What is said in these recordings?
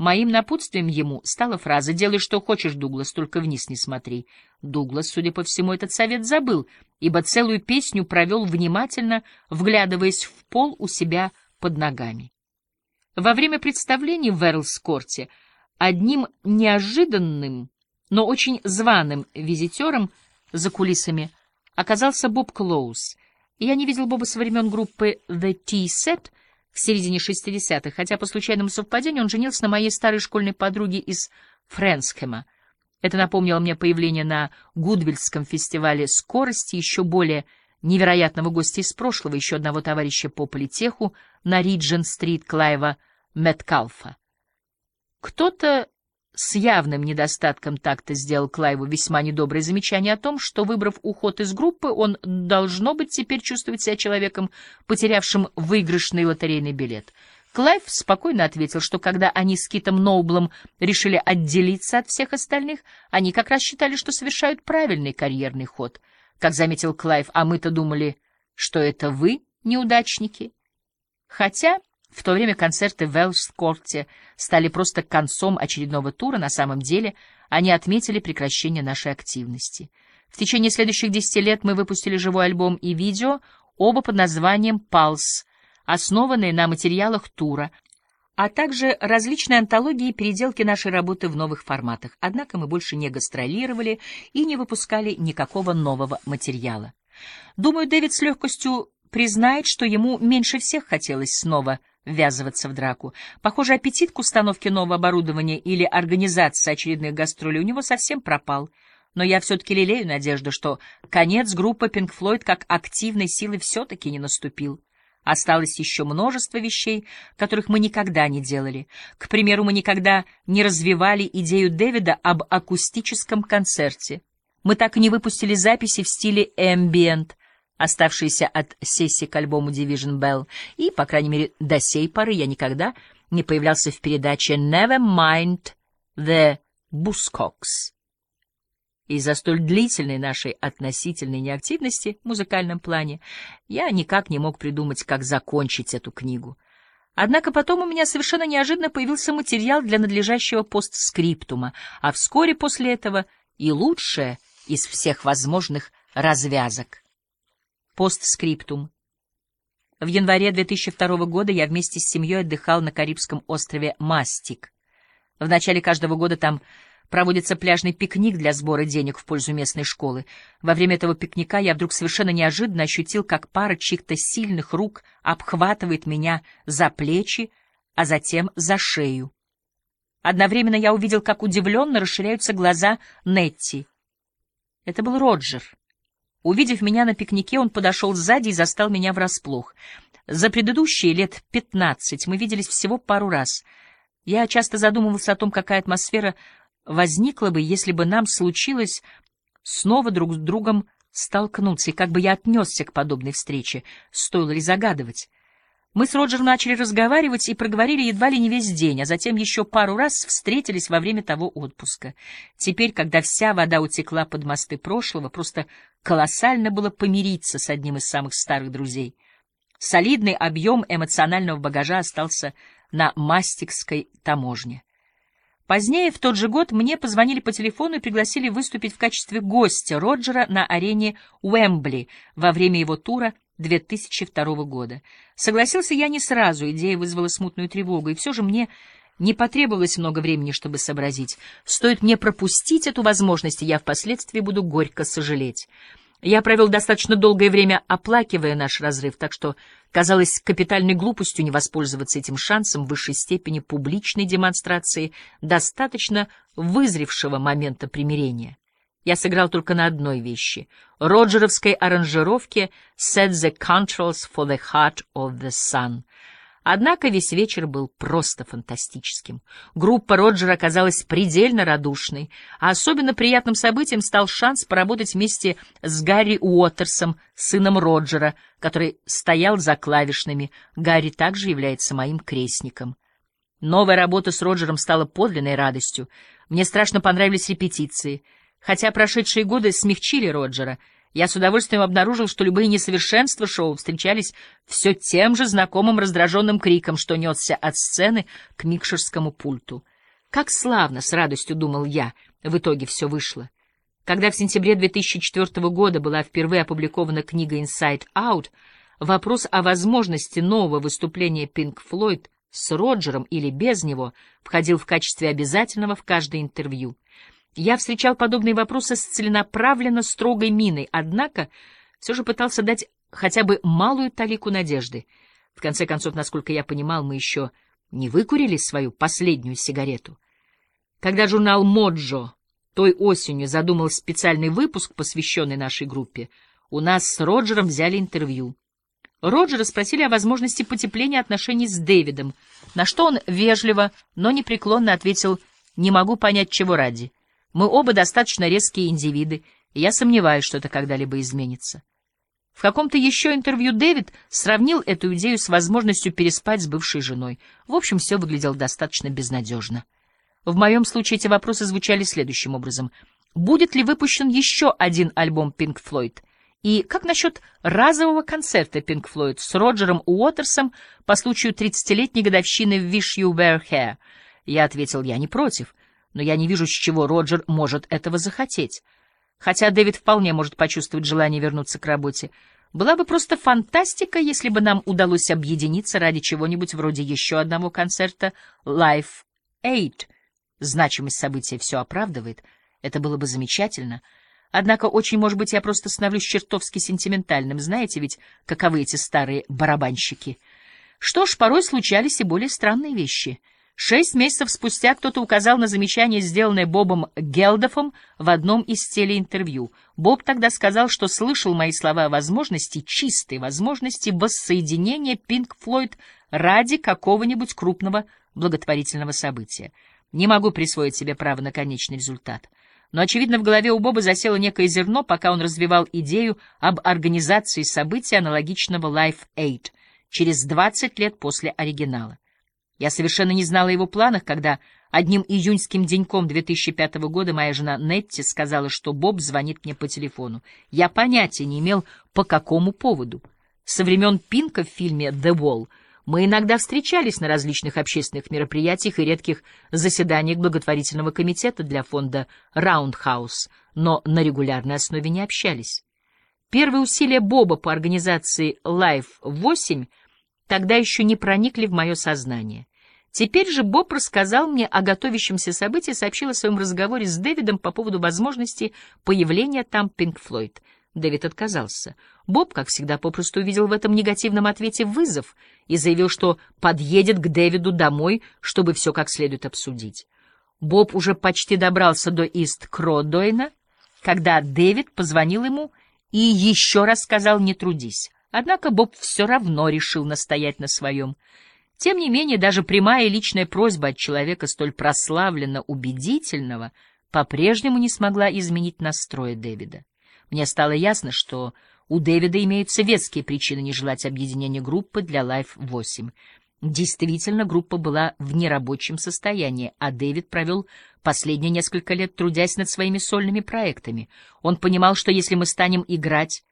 Моим напутствием ему стала фраза «Делай, что хочешь, Дуглас, только вниз не смотри». Дуглас, судя по всему, этот совет забыл, ибо целую песню провел внимательно, вглядываясь в пол у себя под ногами. Во время представления в Эрлскорте одним неожиданным, но очень званым визитером за кулисами оказался Боб Клоуз. Я не видел Боба со времен группы The Tea-Set в середине 60-х, хотя по случайному совпадению он женился на моей старой школьной подруге из Фрэнсхэма. Это напомнило мне появление на Гудвильском фестивале скорости еще более невероятного гостя из прошлого, еще одного товарища по политеху на Риджен-стрит Клайва Меткалфа. Кто-то с явным недостатком такта сделал Клайву весьма недоброе замечание о том, что, выбрав уход из группы, он, должно быть, теперь чувствует себя человеком, потерявшим выигрышный лотерейный билет. Клайв спокойно ответил, что когда они с Китом Ноублом решили отделиться от всех остальных, они как раз считали, что совершают правильный карьерный ход. Как заметил Клайв, а мы-то думали, что это вы, неудачники. Хотя... В то время концерты в Эрлс-Корте стали просто концом очередного тура, на самом деле они отметили прекращение нашей активности. В течение следующих десяти лет мы выпустили живой альбом и видео, оба под названием «Палс», основанные на материалах тура, а также различные антологии и переделки нашей работы в новых форматах. Однако мы больше не гастролировали и не выпускали никакого нового материала. Думаю, Дэвид с легкостью признает, что ему меньше всех хотелось снова ввязываться в драку. Похоже, аппетит к установке нового оборудования или организации очередных гастролей у него совсем пропал. Но я все-таки лелею надежду, что конец группы Pink Floyd как активной силы все-таки не наступил. Осталось еще множество вещей, которых мы никогда не делали. К примеру, мы никогда не развивали идею Дэвида об акустическом концерте. Мы так и не выпустили записи в стиле ambient, оставшиеся от сессии к альбому Division Bell, и, по крайней мере, до сей поры я никогда не появлялся в передаче Never Mind the Buzzcocks. Из-за столь длительной нашей относительной неактивности в музыкальном плане я никак не мог придумать, как закончить эту книгу. Однако потом у меня совершенно неожиданно появился материал для надлежащего постскриптума, а вскоре после этого и лучшее из всех возможных развязок. Постскриптум. В январе 2002 года я вместе с семьей отдыхал на Карибском острове Мастик. В начале каждого года там проводится пляжный пикник для сбора денег в пользу местной школы. Во время этого пикника я вдруг совершенно неожиданно ощутил, как пара чьих-то сильных рук обхватывает меня за плечи, а затем за шею. Одновременно я увидел, как удивленно расширяются глаза Нетти. Это был Роджер. Увидев меня на пикнике, он подошел сзади и застал меня врасплох. За предыдущие лет пятнадцать мы виделись всего пару раз. Я часто задумывался о том, какая атмосфера возникла бы, если бы нам случилось снова друг с другом столкнуться, и как бы я отнесся к подобной встрече, стоило ли загадывать. Мы с Роджером начали разговаривать и проговорили едва ли не весь день, а затем еще пару раз встретились во время того отпуска. Теперь, когда вся вода утекла под мосты прошлого, просто колоссально было помириться с одним из самых старых друзей. Солидный объем эмоционального багажа остался на Мастикской таможне. Позднее, в тот же год, мне позвонили по телефону и пригласили выступить в качестве гостя Роджера на арене Уэмбли во время его тура 2002 года. Согласился я не сразу, идея вызвала смутную тревогу, и все же мне не потребовалось много времени, чтобы сообразить. Стоит мне пропустить эту возможность, и я впоследствии буду горько сожалеть. Я провел достаточно долгое время, оплакивая наш разрыв, так что казалось капитальной глупостью не воспользоваться этим шансом в высшей степени публичной демонстрации достаточно вызревшего момента примирения. Я сыграл только на одной вещи — роджеровской аранжировке «Set the controls for the heart of the sun». Однако весь вечер был просто фантастическим. Группа Роджера оказалась предельно радушной, а особенно приятным событием стал шанс поработать вместе с Гарри Уотерсом, сыном Роджера, который стоял за клавишными. Гарри также является моим крестником. Новая работа с Роджером стала подлинной радостью. Мне страшно понравились репетиции — Хотя прошедшие годы смягчили Роджера, я с удовольствием обнаружил, что любые несовершенства шоу встречались все тем же знакомым раздраженным криком, что несся от сцены к микшерскому пульту — Как славно, с радостью думал я, в итоге все вышло. Когда в сентябре 2004 года была впервые опубликована книга Inside Out, вопрос о возможности нового выступления Pink Floyd с Роджером или без него входил в качестве обязательного в каждое интервью. Я встречал подобные вопросы с целенаправленно строгой миной, однако все же пытался дать хотя бы малую талику надежды. В конце концов, насколько я понимал, мы еще не выкурили свою последнюю сигарету. Когда журнал «Моджо» той осенью задумал специальный выпуск, посвященный нашей группе, у нас с Роджером взяли интервью. Роджера спросили о возможности потепления отношений с Дэвидом, на что он вежливо, но непреклонно ответил «Не могу понять, чего ради. Мы оба достаточно резкие индивиды, и я сомневаюсь, что это когда-либо изменится». В каком-то еще интервью Дэвид сравнил эту идею с возможностью переспать с бывшей женой. В общем, все выглядело достаточно безнадежно. В моем случае эти вопросы звучали следующим образом. Будет ли выпущен еще один альбом Pink Floyd? И как насчет разового концерта Pink Floyd с Роджером Уотерсом по случаю 30-летней годовщины Wish You Were Here? Я ответил, я не против, но я не вижу, с чего Роджер может этого захотеть. Хотя Дэвид вполне может почувствовать желание вернуться к работе. Была бы просто фантастика, если бы нам удалось объединиться ради чего-нибудь вроде еще одного концерта Live Aid — Значимость события все оправдывает. Это было бы замечательно. Однако, очень, может быть, я просто становлюсь чертовски сентиментальным. Знаете ведь, каковы эти старые барабанщики? Что ж, порой случались и более странные вещи. Шесть месяцев спустя кто-то указал на замечание, сделанное Бобом Гелдофом в одном из телеинтервью. Боб тогда сказал, что слышал мои слова о возможности, чистой возможности воссоединения Пинк Флойд ради какого-нибудь крупного благотворительного события. Не могу присвоить себе право на конечный результат. Но, очевидно, в голове у Боба засело некое зерно, пока он развивал идею об организации события аналогичного Life Aid через 20 лет после оригинала. Я совершенно не знала о его планах, когда одним июньским деньком 2005 года моя жена Нетти сказала, что Боб звонит мне по телефону. Я понятия не имел, по какому поводу. Со времен Пинка в фильме «The Wall» Мы иногда встречались на различных общественных мероприятиях и редких заседаниях благотворительного комитета для фонда «Раундхаус», но на регулярной основе не общались. Первые усилия Боба по организации «Live 8» тогда еще не проникли в мое сознание. Теперь же Боб рассказал мне о готовящемся событии, сообщил о своем разговоре с Дэвидом по поводу возможности появления там Пинк Флойд — Дэвид отказался. Боб, как всегда, попросту увидел в этом негативном ответе вызов и заявил, что подъедет к Дэвиду домой, чтобы все как следует обсудить. Боб уже почти добрался до Ист-Кродойна, когда Дэвид позвонил ему и еще раз сказал «не трудись». Однако Боб все равно решил настоять на своем. Тем не менее, даже прямая личная просьба от человека столь прославленно убедительного по-прежнему не смогла изменить настрой Дэвида. Мне стало ясно, что у Дэвида имеются веские причины не желать объединения группы для Life 8. Действительно, группа была в нерабочем состоянии, а Дэвид провел последние несколько лет, трудясь над своими сольными проектами. Он понимал, что если мы станем играть,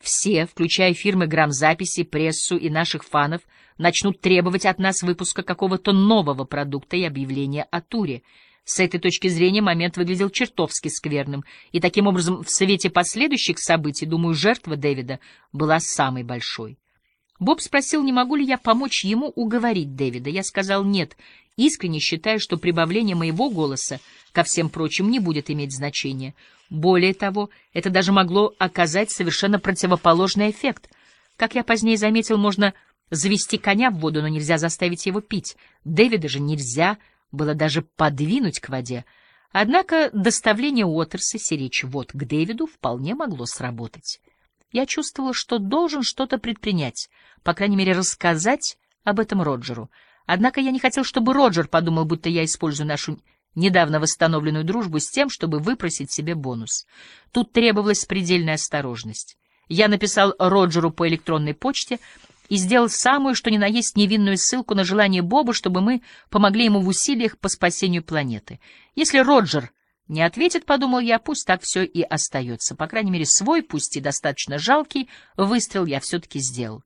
все, включая фирмы грамзаписи, прессу и наших фанов, начнут требовать от нас выпуска какого-то нового продукта и объявления о туре — с этой точки зрения момент выглядел чертовски скверным, и таким образом в свете последующих событий, думаю, жертва Дэвида была самой большой. Боб спросил, не могу ли я помочь ему уговорить Дэвида. Я сказал нет, искренне считая, что прибавление моего голоса ко всем прочим не будет иметь значения. Более того, это даже могло оказать совершенно противоположный эффект. Как я позднее заметил, можно завести коня в воду, но нельзя заставить его пить. Дэвида же нельзя было даже подвинуть к воде, однако доставление Уотерса сиречь вот к Дэвиду вполне могло сработать. Я чувствовал, что должен что-то предпринять, по крайней мере, рассказать об этом Роджеру. Однако я не хотел, чтобы Роджер подумал, будто я использую нашу недавно восстановленную дружбу с тем, чтобы выпросить себе бонус. Тут требовалась предельная осторожность. Я написал Роджеру по электронной почте — и сделал самую, что ни на есть невинную ссылку на желание Боба, чтобы мы помогли ему в усилиях по спасению планеты. Если Роджер не ответит, подумал я, пусть так все и остается. По крайней мере, свой, пусть и достаточно жалкий, выстрел я все-таки сделал.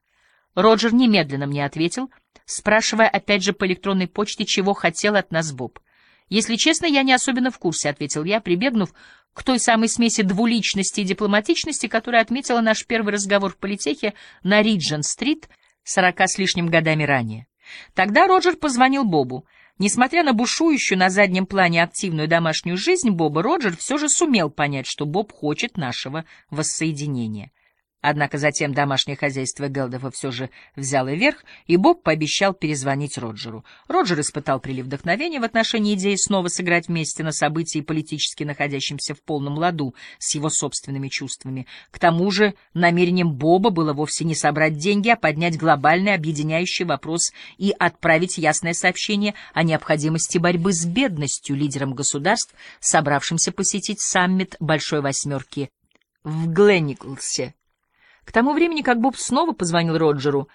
Роджер немедленно мне ответил, спрашивая опять же по электронной почте, чего хотел от нас Боб — «Если честно, я не особенно в курсе», — ответил я, прибегнув к той самой смеси двуличности и дипломатичности, которая отметила наш первый разговор в политехе на Риджен-стрит сорока с лишним годами ранее. Тогда Роджер позвонил Бобу. Несмотря на бушующую на заднем плане активную домашнюю жизнь Боба, Роджер все же сумел понять, что Боб хочет нашего воссоединения. Однако затем домашнее хозяйство Гелдова все же взяло верх, и Боб пообещал перезвонить Роджеру. Роджер испытал прилив вдохновения в отношении идеи снова сыграть вместе на событии, политически находящемся в полном ладу с его собственными чувствами. К тому же намерением Боба было вовсе не собрать деньги, а поднять глобальный объединяющий вопрос и отправить ясное сообщение о необходимости борьбы с бедностью лидерам государств, собравшимся посетить саммит Большой Восьмерки в Гленниклсе. К тому времени, как Боб снова позвонил Роджеру,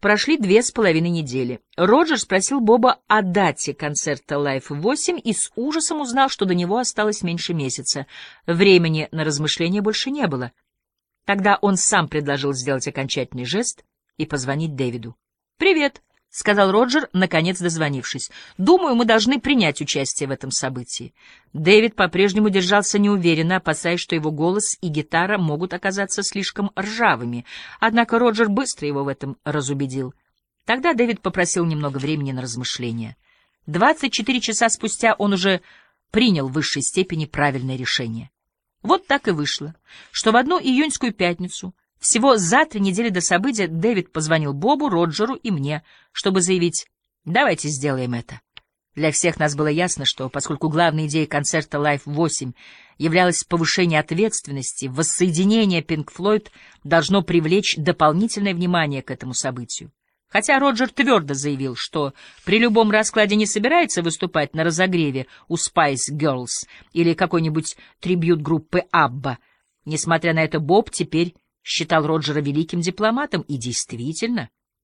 прошли две с половиной недели. Роджер спросил Боба о дате концерта Life 8 и с ужасом узнал, что до него осталось меньше месяца. Времени на размышления больше не было. Тогда он сам предложил сделать окончательный жест и позвонить Дэвиду. «Привет», — сказал Роджер, наконец дозвонившись. «Думаю, мы должны принять участие в этом событии». Дэвид по-прежнему держался неуверенно, опасаясь, что его голос и гитара могут оказаться слишком ржавыми. Однако Роджер быстро его в этом разубедил. Тогда Дэвид попросил немного времени на размышления. Двадцать четыре часа спустя он уже принял в высшей степени правильное решение. Вот так и вышло, что в одну июньскую пятницу — всего за три недели до события Дэвид позвонил Бобу, Роджеру и мне, чтобы заявить «давайте сделаем это». Для всех нас было ясно, что поскольку главной идеей концерта Life 8 являлось повышение ответственности, воссоединение Pink Floyd должно привлечь дополнительное внимание к этому событию. Хотя Роджер твердо заявил, что при любом раскладе не собирается выступать на разогреве у Spice Girls или какой-нибудь трибют группы Абба, несмотря на это Боб теперь считал Роджера великим дипломатом, и действительно,